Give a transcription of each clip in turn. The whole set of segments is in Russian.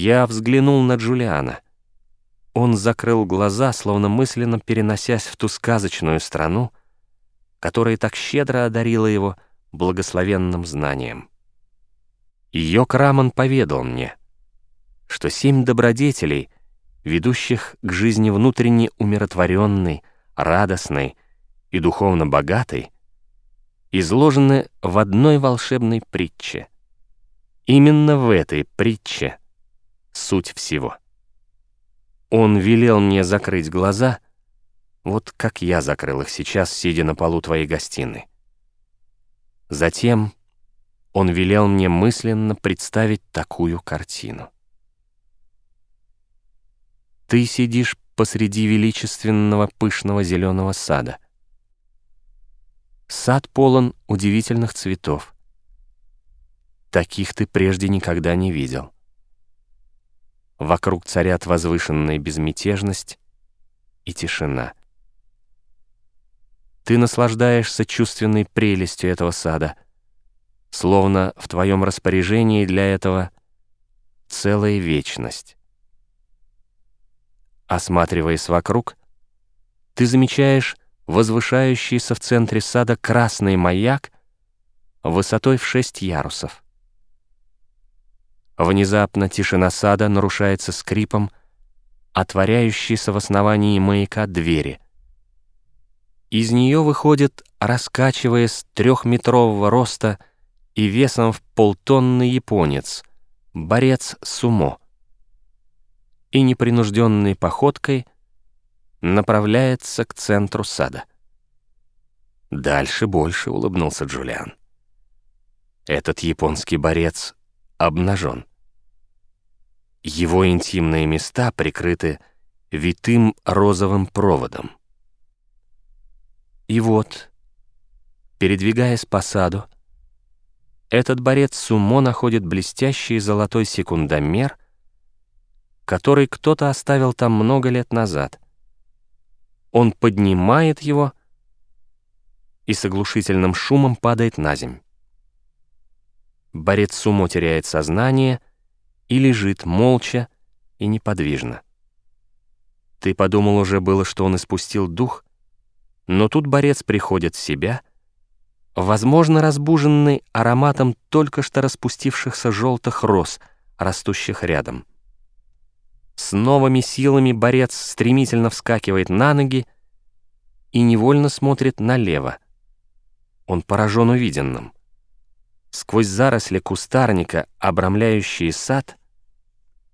Я взглянул на Джулиана. Он закрыл глаза, словно мысленно переносясь в ту сказочную страну, которая так щедро одарила его благословенным знанием. Йок Раман поведал мне, что семь добродетелей, ведущих к жизни внутренне умиротворенной, радостной и духовно богатой, изложены в одной волшебной притче. Именно в этой притче суть всего. Он велел мне закрыть глаза, вот как я закрыл их сейчас, сидя на полу твоей гостиной. Затем он велел мне мысленно представить такую картину. Ты сидишь посреди величественного пышного зеленого сада. Сад полон удивительных цветов. Таких ты прежде никогда не видел. Вокруг царят возвышенная безмятежность и тишина. Ты наслаждаешься чувственной прелестью этого сада, словно в твоем распоряжении для этого целая вечность. Осматриваясь вокруг, ты замечаешь возвышающийся в центре сада красный маяк высотой в шесть ярусов. Внезапно тишина сада нарушается скрипом, отворяющейся в основании маяка двери. Из нее выходит, раскачиваясь трехметрового роста и весом в полтонны японец, борец сумо. И непринужденной походкой направляется к центру сада. Дальше больше улыбнулся Джулиан. Этот японский борец обнажен. Его интимные места прикрыты витым розовым проводом. И вот, передвигаясь по саду, этот борец сумо находит блестящий золотой секундомер, который кто-то оставил там много лет назад. Он поднимает его и с оглушительным шумом падает на земь. Борец сумо теряет сознание и лежит молча и неподвижно. Ты подумал уже было, что он испустил дух, но тут борец приходит в себя, возможно, разбуженный ароматом только что распустившихся желтых роз, растущих рядом. С новыми силами борец стремительно вскакивает на ноги и невольно смотрит налево. Он поражен увиденным. Сквозь заросли кустарника, обрамляющие сад,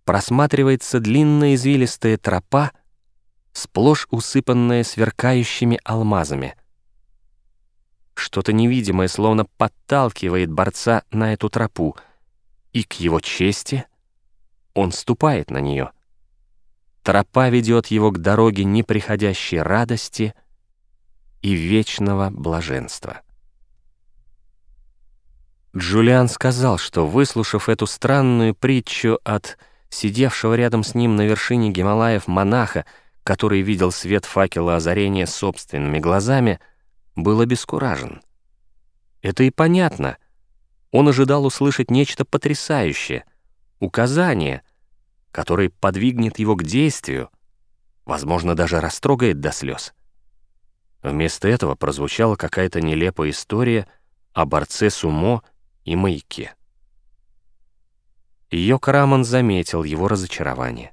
просматривается длинная извилистая тропа, сплошь усыпанная сверкающими алмазами. Что-то невидимое словно подталкивает борца на эту тропу, и к его чести он ступает на нее. Тропа ведет его к дороге неприходящей радости и вечного блаженства. Джулиан сказал, что, выслушав эту странную притчу от сидевшего рядом с ним на вершине Гималаев монаха, который видел свет факела озарения собственными глазами, был обескуражен. Это и понятно. Он ожидал услышать нечто потрясающее, указание, которое подвигнет его к действию, возможно, даже растрогает до слез. Вместо этого прозвучала какая-то нелепая история о борце сумо и маяке. Йокараман заметил его разочарование.